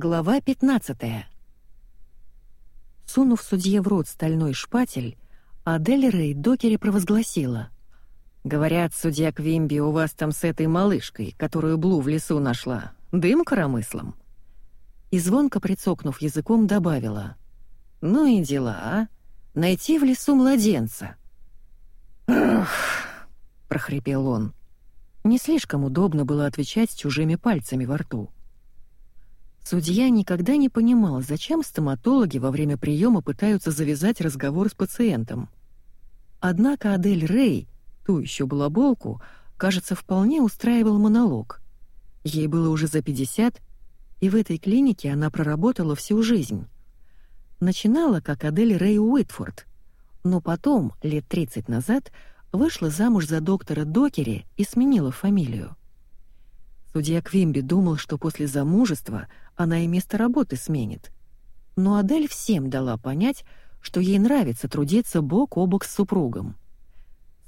Глава 15 Сунув судье в рот стальной шпатель, Адель Рей докере провозгласила. «Говорят, судья Квимби, у вас там с этой малышкой, которую Блу в лесу нашла, дым коромыслом?» И звонко прицокнув языком, добавила. «Ну и дела, а? Найти в лесу младенца». «Ах!» — прохрипел он. Не слишком удобно было отвечать чужими пальцами во рту. Судья никогда не понимал, зачем стоматологи во время приема пытаются завязать разговор с пациентом. Однако Адель Рэй, ту еще балаболку, кажется, вполне устраивал монолог. Ей было уже за 50, и в этой клинике она проработала всю жизнь. Начинала как Адель Рэй Уитфорд, но потом, лет 30 назад, вышла замуж за доктора Докери и сменила фамилию. Судья Квимби думал, что после замужества она и место работы сменит. Но Адель всем дала понять, что ей нравится трудиться бок о бок с супругом.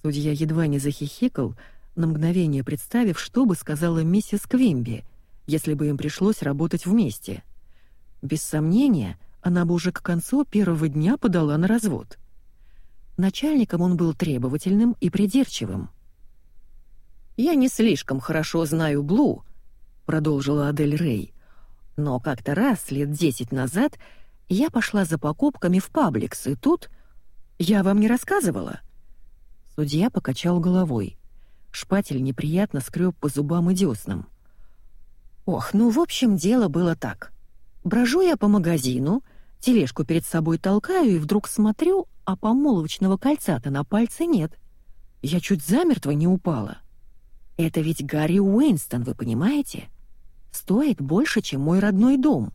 Судья едва не захихикал, на мгновение представив, что бы сказала миссис Квимби, если бы им пришлось работать вместе. Без сомнения, она бы уже к концу первого дня подала на развод. Начальником он был требовательным и придирчивым. «Я не слишком хорошо знаю Блу», — продолжила Адель Рэй. «Но как-то раз, лет десять назад, я пошла за покупками в Пабликс, и тут... Я вам не рассказывала?» Судья покачал головой. Шпатель неприятно скреб по зубам и деснам. «Ох, ну, в общем, дело было так. Брожу я по магазину, тележку перед собой толкаю и вдруг смотрю, а помолвочного кольца-то на пальце нет. Я чуть замертво не упала». Это ведь Гарри Уэйнстон, вы понимаете? Стоит больше, чем мой родной дом.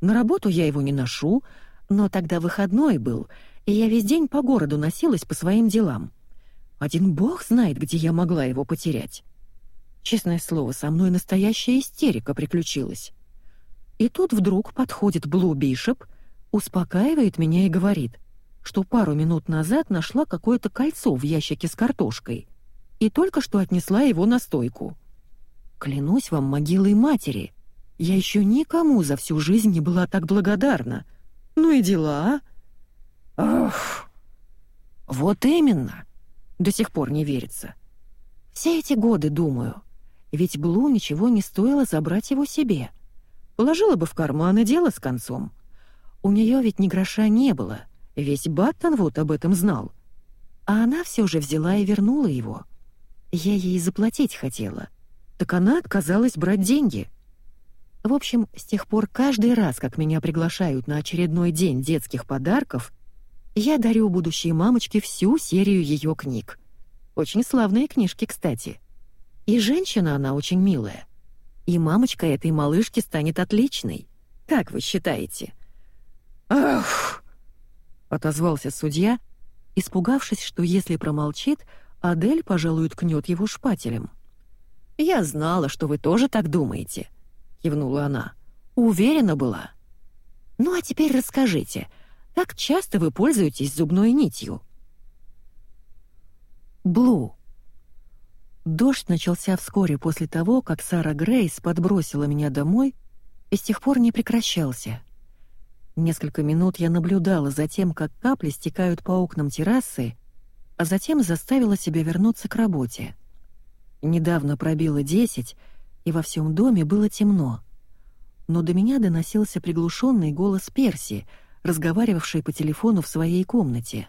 На работу я его не ношу, но тогда выходной был, и я весь день по городу носилась по своим делам. Один бог знает, где я могла его потерять. Честное слово, со мной настоящая истерика приключилась. И тут вдруг подходит Блу Бишоп, успокаивает меня и говорит, что пару минут назад нашла какое-то кольцо в ящике с картошкой — и только что отнесла его на стойку. Клянусь вам могилой матери, я еще никому за всю жизнь не была так благодарна. Ну и дела, а? Ах, вот именно. До сих пор не верится. Все эти годы думаю, ведь Блу ничего не стоило забрать его себе. Положила бы в карман и дело с концом. У нее ведь ни гроша не было, весь Баттон вот об этом знал. А она все же взяла и вернула его. Я ей заплатить хотела. Так она отказалась брать деньги. В общем, с тех пор каждый раз, как меня приглашают на очередной день детских подарков, я дарю будущей мамочке всю серию ее книг. Очень славные книжки, кстати. И женщина она очень милая. И мамочка этой малышки станет отличной. Как вы считаете? Ах! отозвался судья, испугавшись, что если промолчит, Адель, пожалуй, ткнет его шпателем. «Я знала, что вы тоже так думаете», — кивнула она. «Уверена была». «Ну а теперь расскажите, как часто вы пользуетесь зубной нитью?» Блу. Дождь начался вскоре после того, как Сара Грейс подбросила меня домой и с тех пор не прекращался. Несколько минут я наблюдала за тем, как капли стекают по окнам террасы, а затем заставила себя вернуться к работе. Недавно пробило десять, и во всем доме было темно. Но до меня доносился приглушенный голос Перси, разговаривавшей по телефону в своей комнате.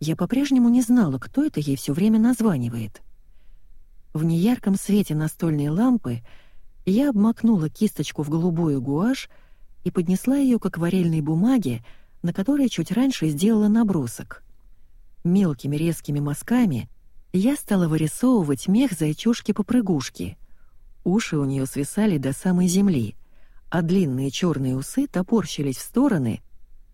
Я по-прежнему не знала, кто это ей все время названивает. В неярком свете настольной лампы я обмакнула кисточку в голубую гуашь и поднесла ее к акварельной бумаге, на которой чуть раньше сделала набросок. Мелкими резкими мазками я стала вырисовывать мех зайчушки-попрыгушки. Уши у нее свисали до самой земли, а длинные черные усы топорщились в стороны,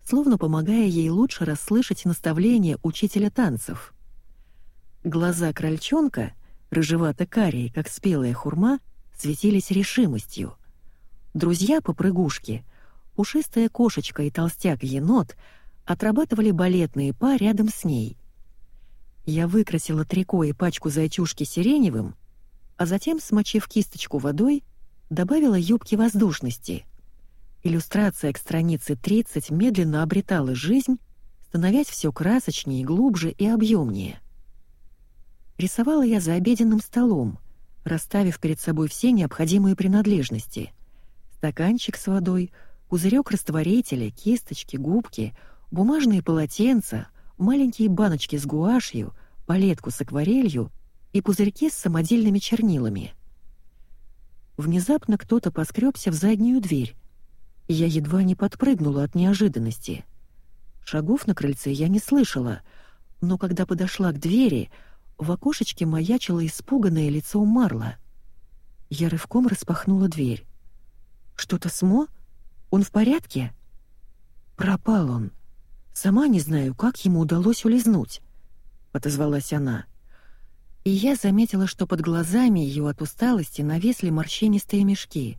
словно помогая ей лучше расслышать наставления учителя танцев. Глаза крольчонка, рыжевато-карие, как спелая хурма, светились решимостью. Друзья-попрыгушки, пушистая кошечка и толстяк-енот отрабатывали балетные па рядом с ней — я выкрасила трико и пачку зайчушки сиреневым, а затем, смочив кисточку водой, добавила юбки воздушности, иллюстрация к странице 30 медленно обретала жизнь, становясь все красочнее, глубже и объемнее. Рисовала я за обеденным столом, расставив перед собой все необходимые принадлежности. Стаканчик с водой, пузырек растворителя, кисточки, губки, бумажные полотенца, маленькие баночки с гуашью, палетку с акварелью и пузырьки с самодельными чернилами. Внезапно кто-то поскребся в заднюю дверь. Я едва не подпрыгнула от неожиданности. Шагов на крыльце я не слышала, но когда подошла к двери, в окошечке маячило испуганное лицо Марла. Я рывком распахнула дверь. «Что-то смо? Он в порядке?» «Пропал он. Сама не знаю, как ему удалось улизнуть», — отозвалась она. И я заметила, что под глазами ее от усталости навесли морщинистые мешки.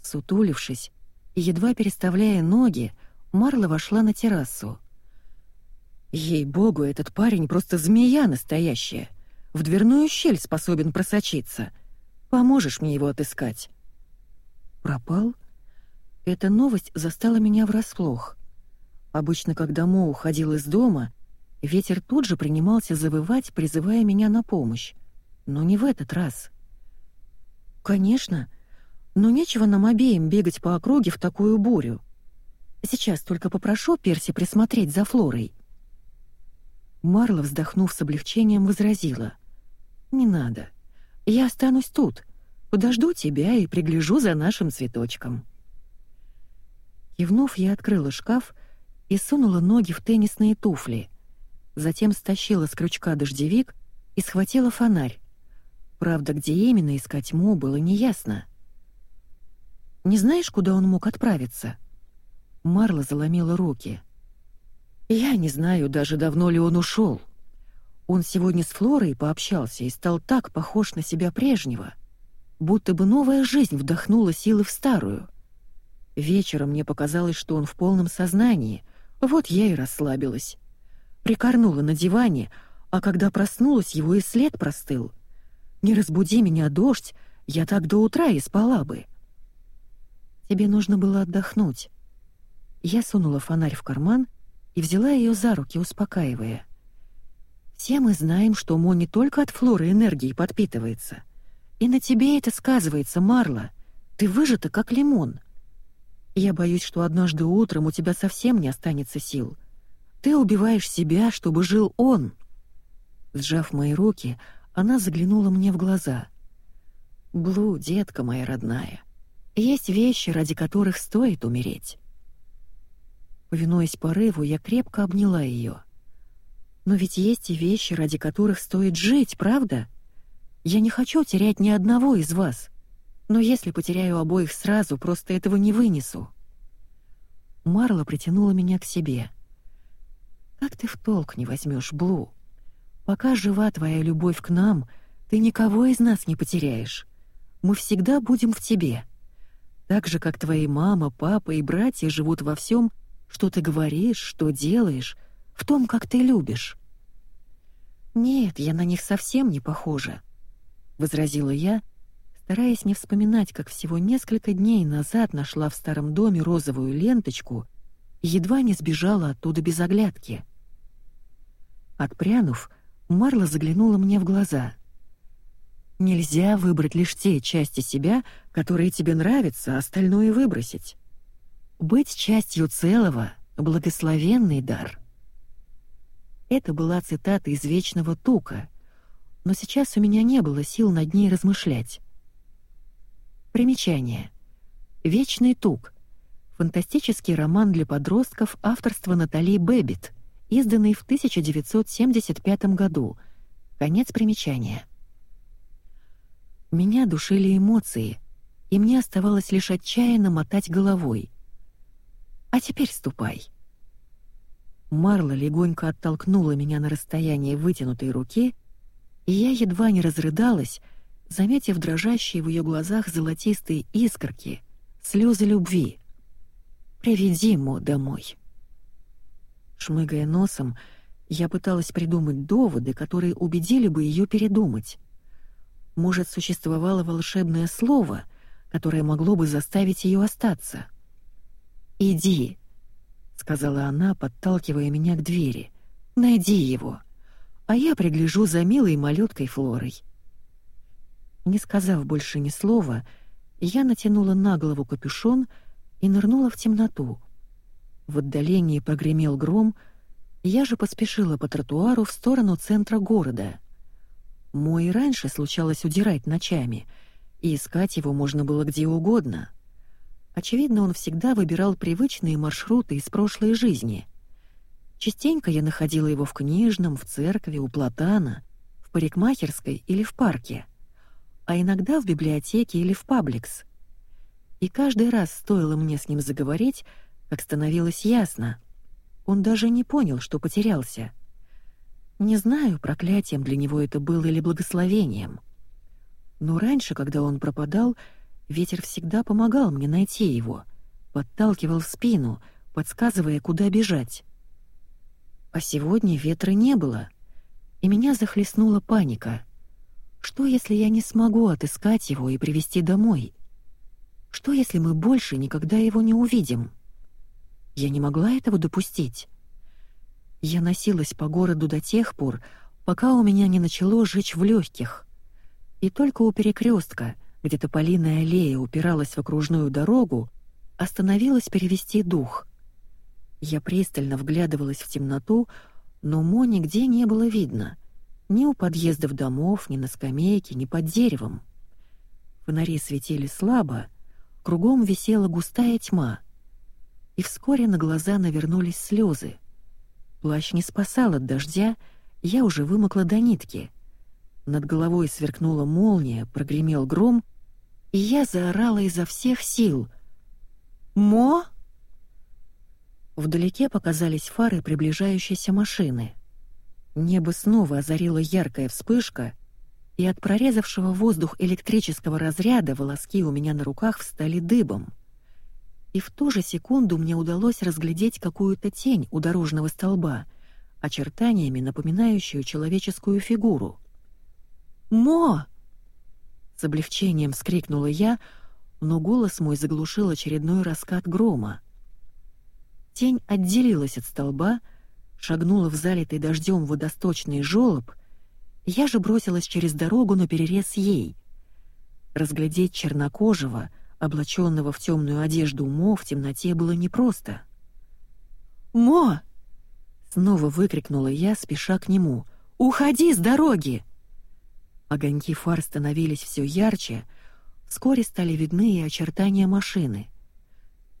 Сутулившись и едва переставляя ноги, Марла вошла на террасу. Ей-богу, этот парень просто змея настоящая. В дверную щель способен просочиться. Поможешь мне его отыскать?» «Пропал?» Эта новость застала меня врасплох. Обычно, когда Мо уходил из дома, ветер тут же принимался завывать, призывая меня на помощь. Но не в этот раз. «Конечно, но нечего нам обеим бегать по округе в такую бурю. Сейчас только попрошу Перси присмотреть за Флорой». Марла, вздохнув с облегчением, возразила. «Не надо. Я останусь тут. Подожду тебя и пригляжу за нашим цветочком». Кивнув, я открыла шкаф и сунула ноги в теннисные туфли. Затем стащила с крючка дождевик и схватила фонарь. Правда, где именно искать Мо было неясно. «Не знаешь, куда он мог отправиться?» Марла заломила руки. «Я не знаю даже, давно ли он ушел. Он сегодня с Флорой пообщался и стал так похож на себя прежнего, будто бы новая жизнь вдохнула силы в старую. Вечером мне показалось, что он в полном сознании, вот я и расслабилась. Прикорнула на диване, а когда проснулась, его и след простыл. Не разбуди меня, дождь, я так до утра и спала бы. Тебе нужно было отдохнуть. Я сунула фонарь в карман и взяла ее за руки, успокаивая. Все мы знаем, что Мо не только от флоры энергии подпитывается. И на тебе это сказывается, Марла. Ты выжата, как лимон. Я боюсь, что однажды утром у тебя совсем не останется сил. Ты убиваешь себя, чтобы жил он. Сжав мои руки, она заглянула мне в глаза. «Блу, детка моя родная, есть вещи, ради которых стоит умереть». Повинуясь порыву, я крепко обняла ее. «Но ведь есть и вещи, ради которых стоит жить, правда? Я не хочу терять ни одного из вас. Но если потеряю обоих сразу, просто этого не вынесу». Марла притянула меня к себе. «Как ты в толк не возьмешь, Блу? Пока жива твоя любовь к нам, ты никого из нас не потеряешь. Мы всегда будем в тебе. Так же, как твои мама, папа и братья живут во всем, что ты говоришь, что делаешь, в том, как ты любишь». «Нет, я на них совсем не похожа», — возразила я, стараясь не вспоминать, как всего несколько дней назад нашла в старом доме розовую ленточку едва не сбежала оттуда без оглядки. Отпрянув, Марла заглянула мне в глаза. «Нельзя выбрать лишь те части себя, которые тебе нравятся, а остальное выбросить. Быть частью целого — благословенный дар. Это была цитата из «Вечного тука», но сейчас у меня не было сил над ней размышлять. Примечание. «Вечный тук» — фантастический роман для подростков авторства Натали Бэббит, изданный в 1975 году. Конец примечания. Меня душили эмоции, и мне оставалось лишь отчаянно мотать головой — а теперь ступай». Марла легонько оттолкнула меня на расстояние вытянутой руки, и я едва не разрыдалась, заметив дрожащие в ее глазах золотистые искорки, слезы любви. «Приведи Мо домой». Шмыгая носом, я пыталась придумать доводы, которые убедили бы ее передумать. Может, существовало волшебное слово, которое могло бы заставить ее остаться — «Иди», — сказала она, подталкивая меня к двери. «Найди его, а я пригляжу за милой малюткой Флорой». Не сказав больше ни слова, я натянула на голову капюшон и нырнула в темноту. В отдалении прогремел гром, я же поспешила по тротуару в сторону центра города. Мой раньше случалось удирать ночами, и искать его можно было где угодно. Очевидно, он всегда выбирал привычные маршруты из прошлой жизни. Частенько я находила его в книжном, в церкви, у Платана, в парикмахерской или в парке, а иногда в библиотеке или в Пабликс. И каждый раз стоило мне с ним заговорить, как становилось ясно. Он даже не понял, что потерялся. Не знаю, проклятием для него это было или благословением. Но раньше, когда он пропадал, ветер всегда помогал мне найти его, подталкивал в спину, подсказывая, куда бежать. А сегодня ветра не было, и меня захлестнула паника. Что, если я не смогу отыскать его и привести домой? Что, если мы больше никогда его не увидим? Я не могла этого допустить. Я носилась по городу до тех пор, пока у меня не начало жечь в легких. И только у перекрестка, где тополиная аллея упиралась в окружную дорогу, остановилась перевести дух. Я пристально вглядывалась в темноту, но Мо нигде не было видно. Ни у подъездов домов, ни на скамейке, ни под деревом. Фонари светили слабо, кругом висела густая тьма. И вскоре на глаза навернулись слезы. Плащ не спасал от дождя, я уже вымокла до нитки. Над головой сверкнула молния, прогремел гром, и я заорала изо всех сил. «Мо!» Вдалеке показались фары приближающейся машины. Небо снова озарила яркая вспышка, и от прорезавшего воздух электрического разряда волоски у меня на руках встали дыбом. И в ту же секунду мне удалось разглядеть какую-то тень у дорожного столба, очертаниями напоминающую человеческую фигуру. «Мо!» С облегчением вскрикнула я, но голос мой заглушил очередной раскат грома. Тень отделилась от столба, шагнула в залитый дождем водосточный желоб, я же бросилась через дорогу на перерез ей. Разглядеть чернокожего, облаченного в темную одежду Мо в темноте было непросто. «Мо!» — снова выкрикнула я, спеша к нему. «Уходи с дороги!» Огоньки фар становились все ярче, вскоре стали видны и очертания машины.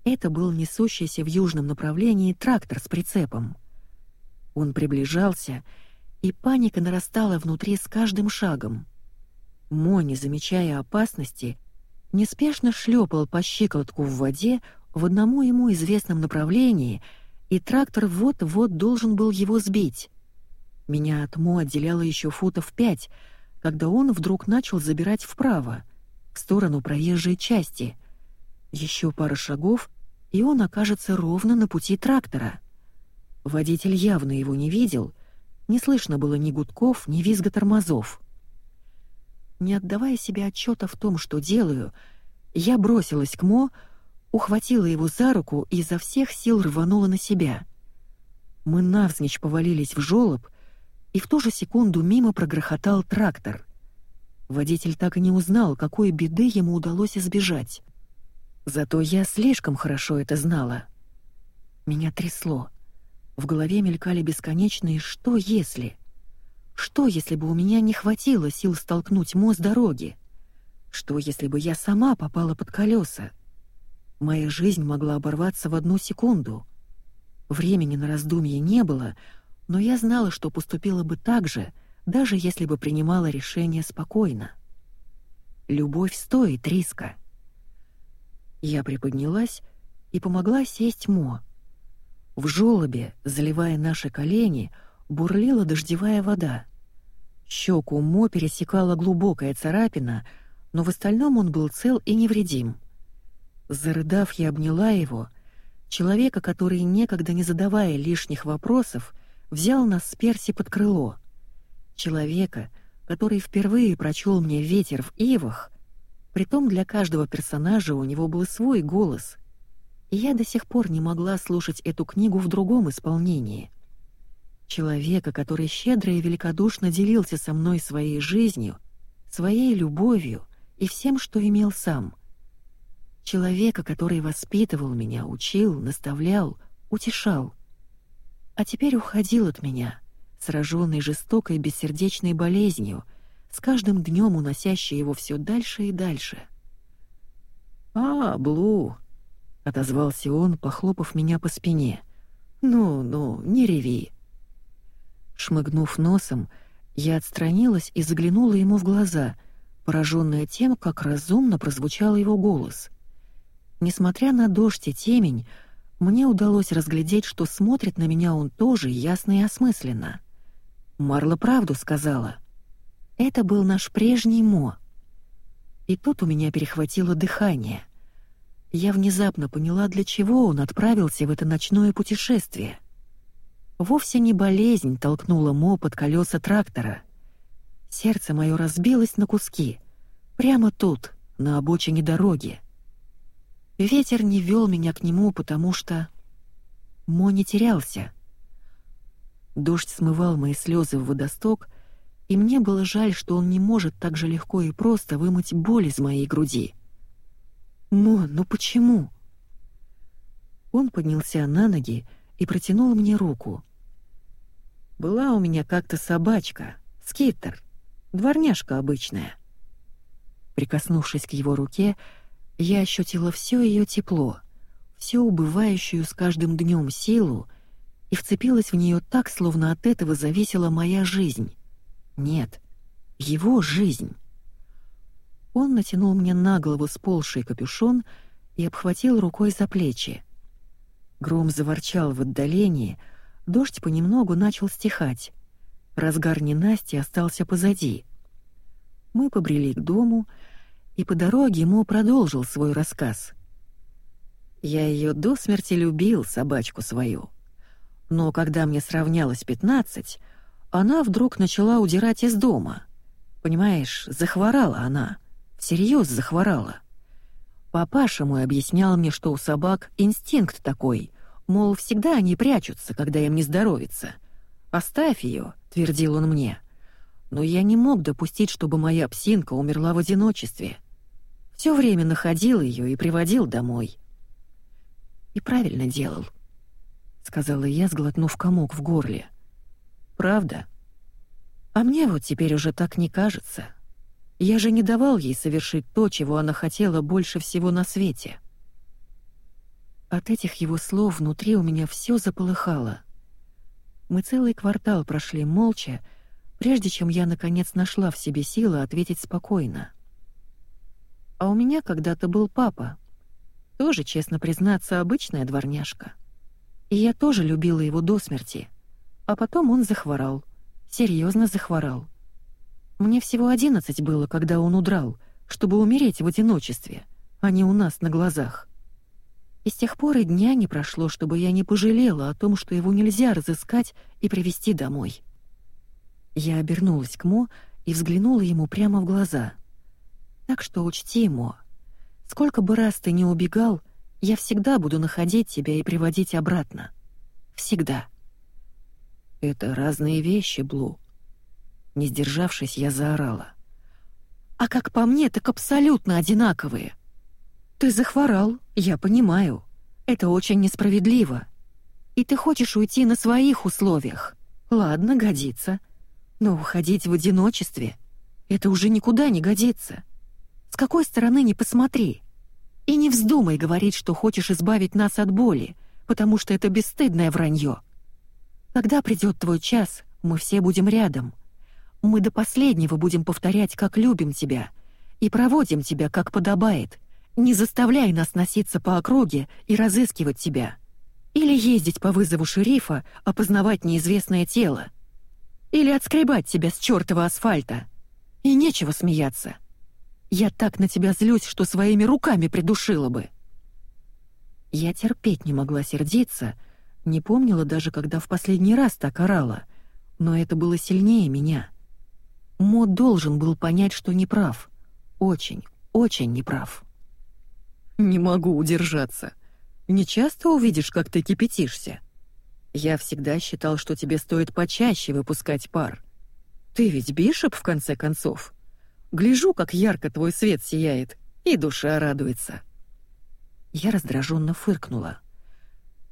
Это был несущийся в южном направлении трактор с прицепом. Он приближался, и паника нарастала внутри с каждым шагом. Мо, не замечая опасности, неспешно шлепал по щиколотку в воде в одному ему известном направлении, и трактор вот-вот должен был его сбить. Меня от Мо отделяло еще футов пять — когда он вдруг начал забирать вправо, в сторону проезжей части. Еще пара шагов, и он окажется ровно на пути трактора. Водитель явно его не видел, не слышно было ни гудков, ни визга тормозов. Не отдавая себе отчета в том, что делаю, я бросилась к Мо, ухватила его за руку и изо всех сил рванула на себя. Мы навзничь повалились в жёлоб, и в ту же секунду мимо прогрохотал трактор. Водитель так и не узнал, какой беды ему удалось избежать. Зато я слишком хорошо это знала. Меня трясло. В голове мелькали бесконечные «что если?». Что, если бы у меня не хватило сил столкнуть мост дороги? Что, если бы я сама попала под колеса? Моя жизнь могла оборваться в одну секунду. Времени на раздумье не было — но я знала, что поступила бы так же, даже если бы принимала решение спокойно. Любовь стоит риска. Я приподнялась и помогла сесть Мо. В желобе, заливая наши колени, бурлила дождевая вода. Щеку Мо пересекала глубокая царапина, но в остальном он был цел и невредим. Зарыдав, я обняла его, человека, который, некогда не задавая лишних вопросов, взял нас с Перси под крыло. Человека, который впервые прочел мне ветер в ивах, притом для каждого персонажа у него был свой голос. Я до сих пор не могла слушать эту книгу в другом исполнении. Человека, который щедро и великодушно делился со мной своей жизнью, своей любовью и всем, что имел сам. Человека, который воспитывал меня, учил, наставлял, утешал. А теперь уходил от меня, сраженный жестокой бессердечной болезнью, с каждым днем уносящей его все дальше и дальше. «А, Блу!» — отозвался он, похлопав меня по спине. «Ну-ну, не реви». Шмыгнув носом, я отстранилась и заглянула ему в глаза, пораженная тем, как разумно прозвучал его голос. Несмотря на дождь и темень, мне удалось разглядеть, что смотрит на меня он тоже ясно и осмысленно. Марла правду сказала. Это был наш прежний Мо. И тут у меня перехватило дыхание. Я внезапно поняла, для чего он отправился в это ночное путешествие. Вовсе не болезнь толкнула Мо под колеса трактора. Сердце мое разбилось на куски. Прямо тут, на обочине дороги. Ветер не вел меня к нему, потому что... Мо не терялся. Дождь смывал мои слезы в водосток, и мне было жаль, что он не может так же легко и просто вымыть боль из моей груди. «Мо, ну почему?» Он поднялся на ноги и протянул мне руку. «Была у меня как-то собачка, скиттер, дворняжка обычная». Прикоснувшись к его руке, я ощутила все ее тепло, всю убывающую с каждым днем силу, и вцепилась в нее так, словно от этого зависела моя жизнь. Нет, его жизнь. Он натянул мне на голову сползший капюшон и обхватил рукой за плечи. Гром заворчал в отдалении, дождь понемногу начал стихать. Разгар ненасти остался позади. Мы побрели к дому, и по дороге Мо продолжил свой рассказ. «Я ее до смерти любил, собачку свою. Но когда мне сравнялось пятнадцать, она вдруг начала удирать из дома. Понимаешь, захворала она, всерьез захворала. Папаша мой объяснял мне, что у собак инстинкт такой, мол, всегда они прячутся, когда им не здоровится. «Оставь ее», — твердил он мне. Но я не мог допустить, чтобы моя псинка умерла в одиночестве. Все время находил ее и приводил домой. И правильно делал, сказала я, сглотнув комок в горле. Правда? А мне вот теперь уже так не кажется. Я же не давал ей совершить то, чего она хотела больше всего на свете. От этих его слов внутри у меня все заполыхало. Мы целый квартал прошли молча, прежде чем я наконец нашла в себе силы ответить спокойно. А у меня когда-то был папа. Тоже, честно признаться, обычная дворняжка. И я тоже любила его до смерти. А потом он захворал. Серьезно захворал. Мне всего одиннадцать было, когда он удрал, чтобы умереть в одиночестве, а не у нас на глазах. И с тех пор и дня не прошло, чтобы я не пожалела о том, что его нельзя разыскать и привести домой. Я обернулась к Мо и взглянула ему прямо в глаза — так что учти, Мо, сколько бы раз ты не убегал, я всегда буду находить тебя и приводить обратно. Всегда. Это разные вещи, Блу. Не сдержавшись, я заорала. А как по мне, так абсолютно одинаковые. Ты захворал, я понимаю. Это очень несправедливо. И ты хочешь уйти на своих условиях. Ладно, годится. Но уходить в одиночестве — это уже никуда не годится. С какой стороны ни посмотри. И не вздумай говорить, что хочешь избавить нас от боли, потому что это бесстыдное вранье. Когда придет твой час, мы все будем рядом. Мы до последнего будем повторять, как любим тебя, и проводим тебя, как подобает. Не заставляй нас носиться по округе и разыскивать тебя. Или ездить по вызову шерифа, опознавать неизвестное тело. Или отскребать тебя с чёртова асфальта. И нечего смеяться. Я так на тебя злюсь, что своими руками придушила бы. Я терпеть не могла сердиться, не помнила даже, когда в последний раз так орала, но это было сильнее меня. Мо должен был понять, что не прав. Очень, очень не прав. «Не могу удержаться. Не часто увидишь, как ты кипятишься. Я всегда считал, что тебе стоит почаще выпускать пар. Ты ведь бишоп, в конце концов. Гляжу, как ярко твой свет сияет, и душа радуется». Я раздраженно фыркнула.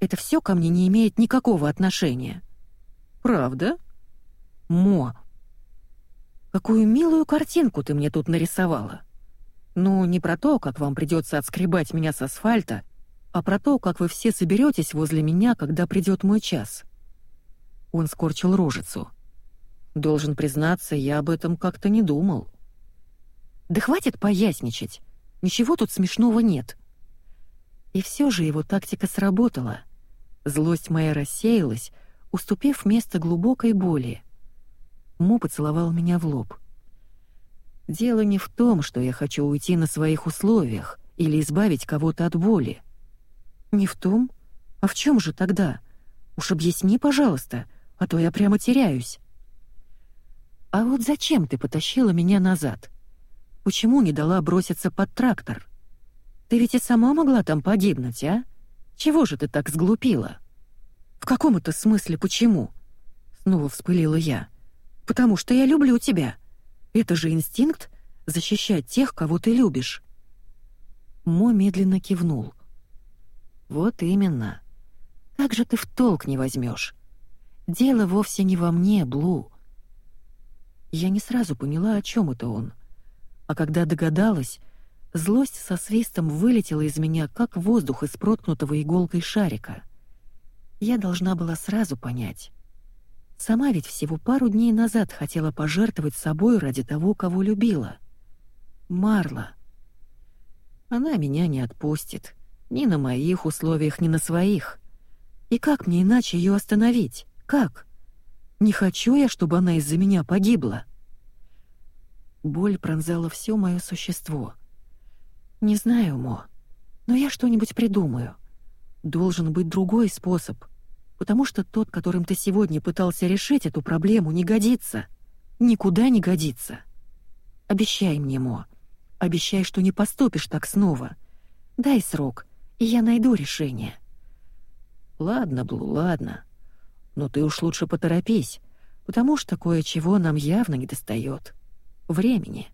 «Это все ко мне не имеет никакого отношения». «Правда?» «Мо, какую милую картинку ты мне тут нарисовала. Ну, не про то, как вам придется отскребать меня с асфальта, а про то, как вы все соберетесь возле меня, когда придет мой час». Он скорчил рожицу. «Должен признаться, я об этом как-то не думал». «Да хватит поясничать. Ничего тут смешного нет». И все же его тактика сработала. Злость моя рассеялась, уступив место глубокой боли. Мо поцеловал меня в лоб. «Дело не в том, что я хочу уйти на своих условиях или избавить кого-то от боли. «Не в том? А в чем же тогда? Уж объясни, пожалуйста, а то я прямо теряюсь». «А вот зачем ты потащила меня назад? Почему не дала броситься под трактор? Ты ведь и сама могла там погибнуть, а? Чего же ты так сглупила?» «В каком это смысле почему?» Снова вспылила я. «Потому что я люблю тебя. Это же инстинкт — защищать тех, кого ты любишь». Мо медленно кивнул. Вот именно. Как же ты в толк не возьмешь? Дело вовсе не во мне, Блу. Я не сразу поняла, о чем это он. А когда догадалась, злость со свистом вылетела из меня, как воздух из проткнутого иголкой шарика. Я должна была сразу понять. Сама ведь всего пару дней назад хотела пожертвовать собой ради того, кого любила. Марла. Она меня не отпустит. Ни на моих условиях, ни на своих. И как мне иначе ее остановить? Как? Не хочу я, чтобы она из-за меня погибла. Боль пронзала все мое существо. Не знаю, Мо, но я что-нибудь придумаю. Должен быть другой способ, потому что тот, которым ты сегодня пытался решить эту проблему, не годится. Никуда не годится. Обещай мне, Мо. Обещай, что не поступишь так снова. Дай срок, и я найду решение. Ладно, Блу, ладно. Но ты уж лучше поторопись, потому что кое-чего нам явно недостает. Времени.